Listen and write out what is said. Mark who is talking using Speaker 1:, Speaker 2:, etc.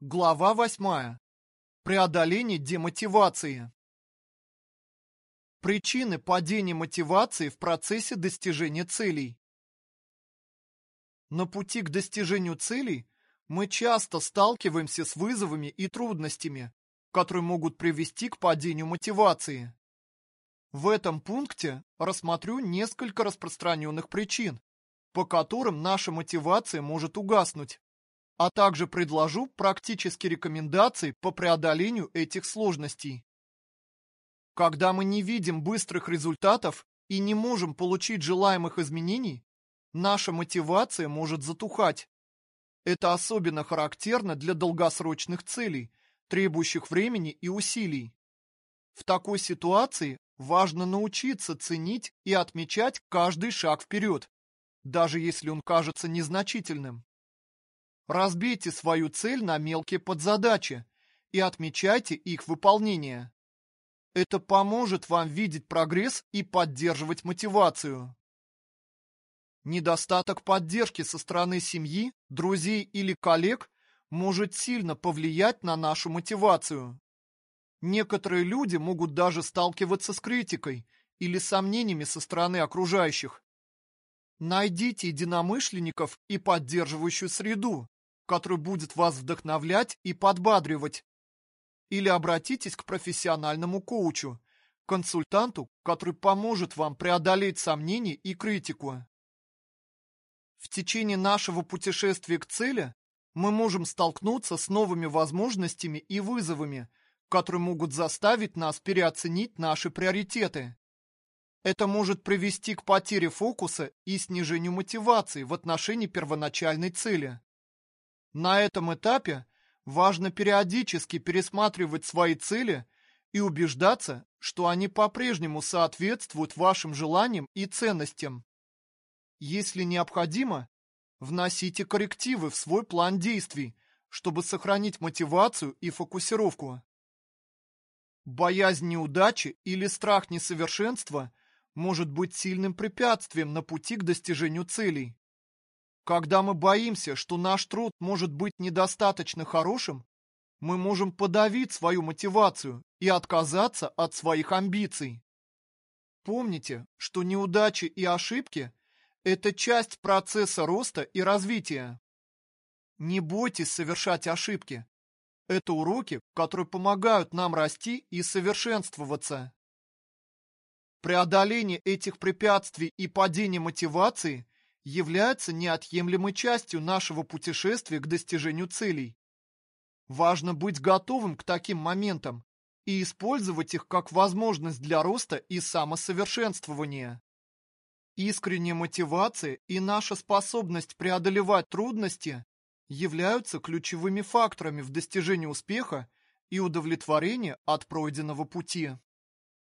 Speaker 1: Глава 8. Преодоление демотивации. Причины падения мотивации в процессе достижения целей. На пути к достижению целей мы часто сталкиваемся с вызовами и трудностями, которые могут привести к падению мотивации. В этом пункте рассмотрю несколько распространенных причин, по которым наша мотивация может угаснуть а также предложу практические рекомендации по преодолению этих сложностей. Когда мы не видим быстрых результатов и не можем получить желаемых изменений, наша мотивация может затухать. Это особенно характерно для долгосрочных целей, требующих времени и усилий. В такой ситуации важно научиться ценить и отмечать каждый шаг вперед, даже если он кажется незначительным. Разбейте свою цель на мелкие подзадачи и отмечайте их выполнение. Это поможет вам видеть прогресс и поддерживать мотивацию. Недостаток поддержки со стороны семьи, друзей или коллег может сильно повлиять на нашу мотивацию. Некоторые люди могут даже сталкиваться с критикой или сомнениями со стороны окружающих. Найдите единомышленников и поддерживающую среду, который будет вас вдохновлять и подбадривать. Или обратитесь к профессиональному коучу, консультанту, который поможет вам преодолеть сомнения и критику. В течение нашего путешествия к цели мы можем столкнуться с новыми возможностями и вызовами, которые могут заставить нас переоценить наши приоритеты. Это может привести к потере фокуса и снижению мотивации в отношении первоначальной цели. На этом этапе важно периодически пересматривать свои цели и убеждаться, что они по-прежнему соответствуют вашим желаниям и ценностям. Если необходимо, вносите коррективы в свой план действий, чтобы сохранить мотивацию и фокусировку. Боязнь неудачи или страх несовершенства может быть сильным препятствием на пути к достижению целей. Когда мы боимся, что наш труд может быть недостаточно хорошим, мы можем подавить свою мотивацию и отказаться от своих амбиций. Помните, что неудачи и ошибки – это часть процесса роста и развития. Не бойтесь совершать ошибки. Это уроки, которые помогают нам расти и совершенствоваться. Преодоление этих препятствий и падение мотивации являются неотъемлемой частью нашего путешествия к достижению целей. Важно быть готовым к таким моментам и использовать их как возможность для роста и самосовершенствования. Искренняя мотивация и наша способность преодолевать трудности являются ключевыми факторами в достижении успеха и удовлетворения от пройденного пути.